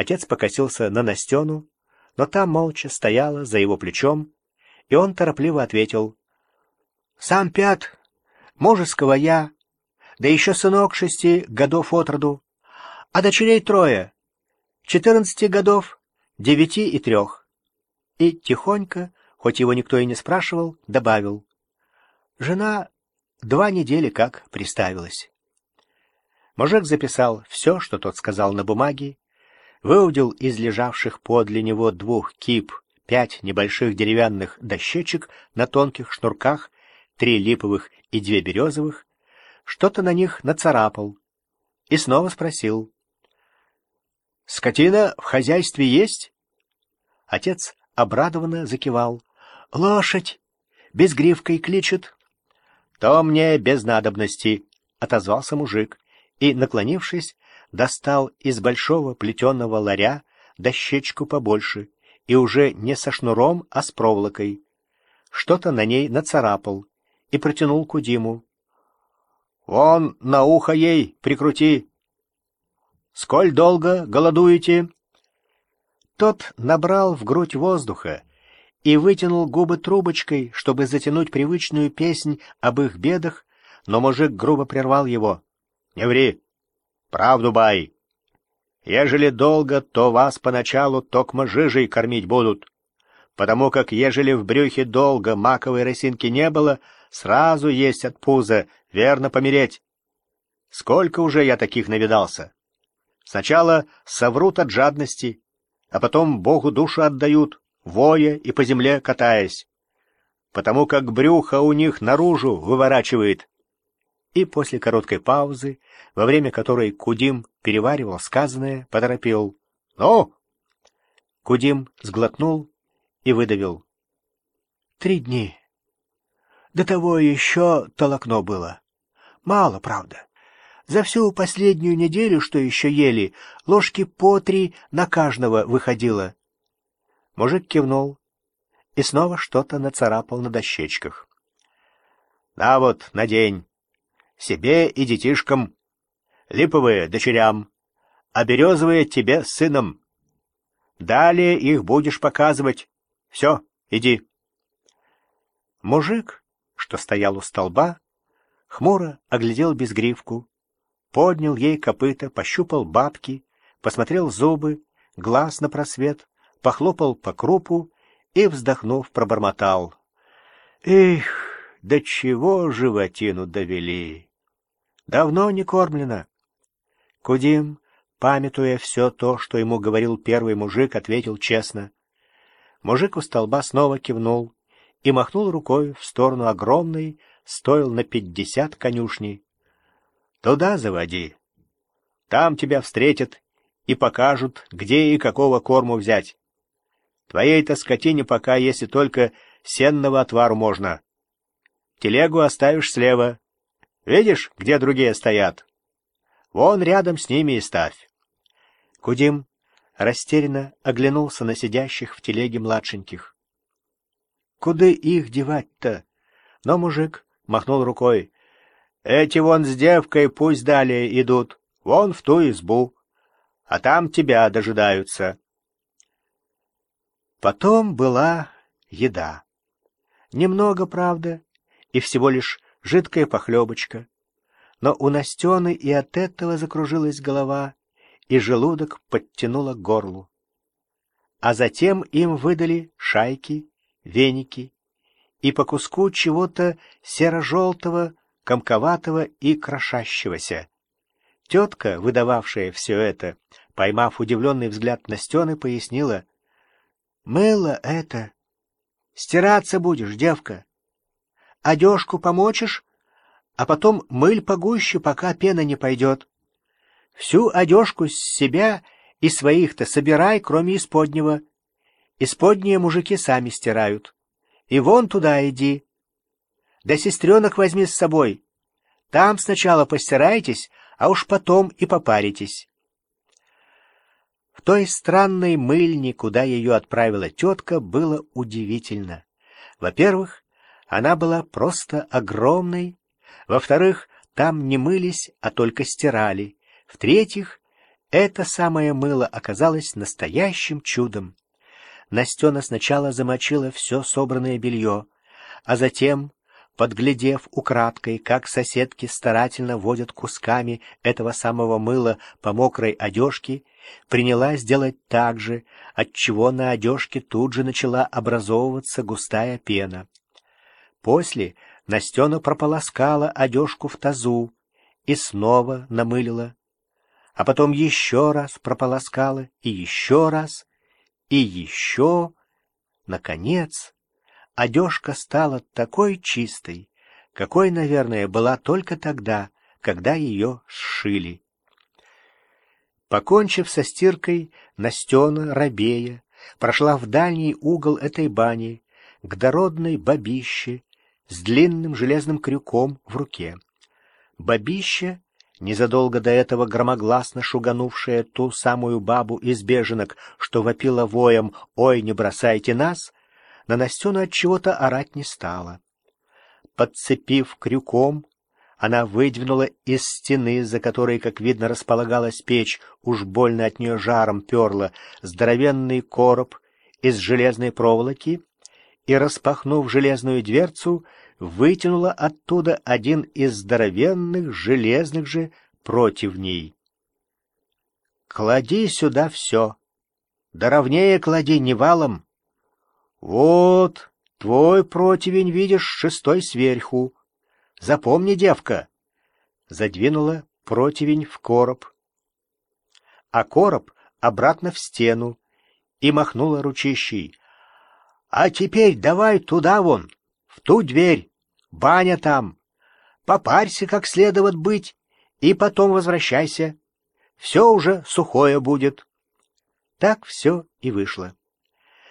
Отец покосился на Настену, но та молча стояла за его плечом, и он торопливо ответил. — Сам пят, мужеского я, да еще сынок шести годов от роду, а дочерей трое, четырнадцати годов, девяти и трех. И тихонько, хоть его никто и не спрашивал, добавил. Жена два недели как приставилась. Мужик записал все, что тот сказал на бумаге, выудил из лежавших подле него двух кип пять небольших деревянных дощечек на тонких шнурках, три липовых и две березовых, что-то на них нацарапал и снова спросил. — Скотина в хозяйстве есть? Отец обрадованно закивал. — Лошадь! Безгривкой кличет. — То мне без надобности, — отозвался мужик и, наклонившись, достал из большого плетеного ларя дощечку побольше и уже не со шнуром, а с проволокой. Что-то на ней нацарапал и протянул Кудиму. — Вон на ухо ей прикрути. — Сколь долго голодуете? Тот набрал в грудь воздуха и вытянул губы трубочкой, чтобы затянуть привычную песнь об их бедах, но мужик грубо прервал его. — Не ври! Правду бай. Ежели долго, то вас поначалу токмо жижей кормить будут, потому как ежели в брюхе долго маковой росинки не было, сразу есть от пуза, верно помереть. Сколько уже я таких навидался? Сначала соврут от жадности, а потом Богу душу отдают, воя и по земле катаясь, потому как брюхо у них наружу выворачивает, и после короткой паузы, во время которой Кудим переваривал сказанное, поторопил. «Ну?» Кудим сглотнул и выдавил. «Три дни. До того еще толокно было. Мало, правда. За всю последнюю неделю, что еще ели, ложки по три на каждого выходило». Мужик кивнул и снова что-то нацарапал на дощечках. «На вот, надень себе и детишкам, липовые дочерям, а березовые тебе сыном. Далее их будешь показывать. Все, иди. Мужик, что стоял у столба, хмуро оглядел безгривку, поднял ей копыта, пощупал бабки, посмотрел зубы, глаз на просвет, похлопал по крупу и, вздохнув, пробормотал. «Эх, до чего животину довели!» Давно не кормлена. Кудим, памятуя все то, что ему говорил первый мужик, ответил честно. Мужик у столба снова кивнул и махнул рукой в сторону огромной, стоил на пятьдесят конюшней. Туда заводи. Там тебя встретят и покажут, где и какого корму взять. Твоей-то скотине пока, если только сенного отвару можно. Телегу оставишь слева, Видишь, где другие стоят? Вон рядом с ними и ставь. Кудим растерянно оглянулся на сидящих в телеге младшеньких. Куда их девать-то? Но мужик махнул рукой. Эти вон с девкой пусть далее идут, вон в ту избу, а там тебя дожидаются. Потом была еда. Немного, правда, и всего лишь жидкая похлебочка. Но у Настены и от этого закружилась голова, и желудок подтянуло к горлу. А затем им выдали шайки, веники и по куску чего-то серо-желтого, комковатого и крошащегося. Тетка, выдававшая все это, поймав удивленный взгляд Настены, пояснила. — Мыло это. Стираться будешь, девка одежку помочишь, а потом мыль погуще, пока пена не пойдет. Всю одежку с себя и своих-то собирай, кроме исподнего. Исподние мужики сами стирают. И вон туда иди. Да сестренок возьми с собой. Там сначала постирайтесь, а уж потом и попаритесь. В той странной мыльне, куда ее отправила тетка, было удивительно. Во-первых, она была просто огромной. Во-вторых, там не мылись, а только стирали. В-третьих, Это самое мыло оказалось настоящим чудом. Настена сначала замочила все собранное белье, а затем, подглядев украдкой, как соседки старательно водят кусками этого самого мыла по мокрой одежке, принялась делать так же, отчего на одежке тут же начала образовываться густая пена. После Настена прополоскала одежку в тазу и снова намылила, а потом еще раз прополоскала и еще раз, и еще, наконец, одежка стала такой чистой, какой, наверное, была только тогда, когда ее сшили. Покончив со стиркой, Настена, рабея, прошла в дальний угол этой бани, к дородной бабище с длинным железным крюком в руке. Бабище незадолго до этого громогласно шуганувшая ту самую бабу из беженок, что вопила воем «Ой, не бросайте нас!», на Настену от чего-то орать не стала. Подцепив крюком, она выдвинула из стены, за которой, как видно, располагалась печь, уж больно от нее жаром перла, здоровенный короб из железной проволоки и, распахнув железную дверцу, вытянула оттуда один из здоровенных железных же противней. «Клади сюда все. Да ровнее клади, не валом. Вот, твой противень, видишь, шестой сверху. Запомни, девка!» Задвинула противень в короб, а короб обратно в стену и махнула ручищей. «А теперь давай туда вон, в ту дверь, Баня там. Попарься как следует быть, и потом возвращайся. Все уже сухое будет. Так все и вышло.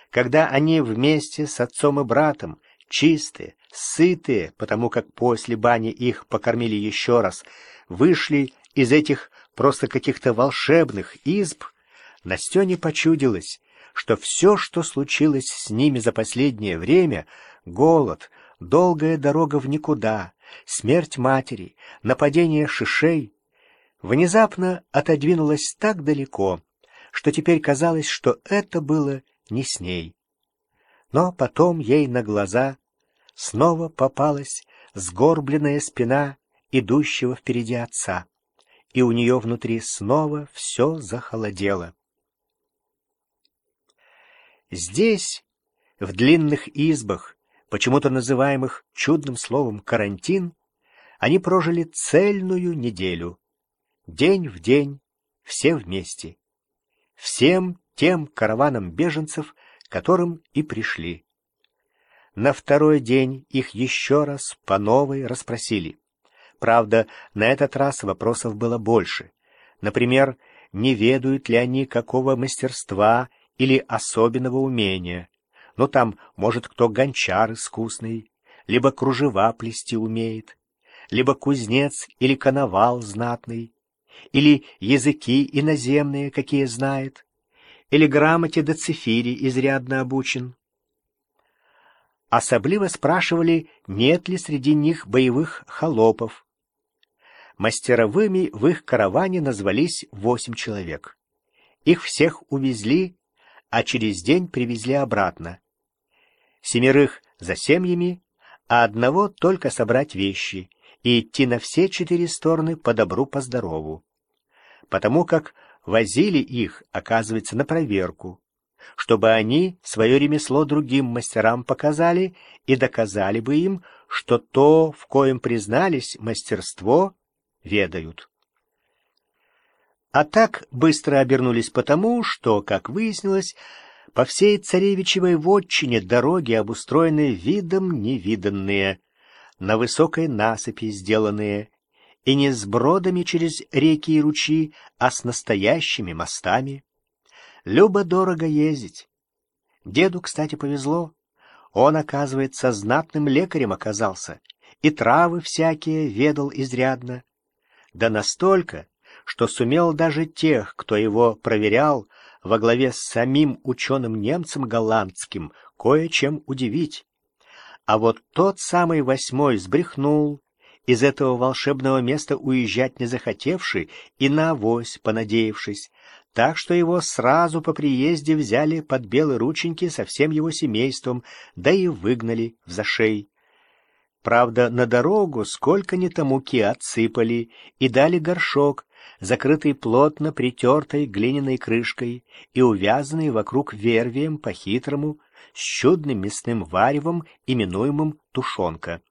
Когда они вместе с отцом и братом, чистые, сытые, потому как после бани их покормили еще раз, вышли из этих просто каких-то волшебных изб, Настене почудилось, что все, что случилось с ними за последнее время, голод, долгая дорога в никуда, смерть матери, нападение шишей, внезапно отодвинулась так далеко, что теперь казалось, что это было не с ней. Но потом ей на глаза снова попалась сгорбленная спина идущего впереди отца, и у нее внутри снова все захолодело. Здесь, в длинных избах, почему-то называемых чудным словом «карантин», они прожили цельную неделю, день в день, все вместе, всем тем караванам беженцев, которым и пришли. На второй день их еще раз по новой расспросили. Правда, на этот раз вопросов было больше. Например, не ведают ли они какого мастерства или особенного умения, но там, может, кто гончар искусный, либо кружева плести умеет, либо кузнец или коновал знатный, или языки иноземные, какие знает, или грамоте до цифири изрядно обучен. Особливо спрашивали, нет ли среди них боевых холопов. Мастеровыми в их караване назвались восемь человек. Их всех увезли, а через день привезли обратно семерых за семьями, а одного только собрать вещи и идти на все четыре стороны по добру, по здорову. Потому как возили их, оказывается, на проверку, чтобы они свое ремесло другим мастерам показали и доказали бы им, что то, в коем признались мастерство, ведают. А так быстро обернулись потому, что, как выяснилось, по всей царевичевой вотчине дороги обустроены видом невиданные, на высокой насыпи сделанные, и не с бродами через реки и ручьи, а с настоящими мостами. Любо-дорого ездить. Деду, кстати, повезло. Он, оказывается, знатным лекарем оказался, и травы всякие ведал изрядно. Да настолько, что сумел даже тех, кто его проверял, во главе с самим ученым-немцем голландским кое-чем удивить. А вот тот самый восьмой сбрехнул из этого волшебного места уезжать не захотевший и на авось понадеявшись, так что его сразу по приезде взяли под белые рученьки со всем его семейством, да и выгнали в зашей. Правда, на дорогу сколько ни то муки отсыпали и дали горшок, закрытый плотно притертой глиняной крышкой и увязанный вокруг вервием по-хитрому, с чудным мясным варевом, именуемым тушенка.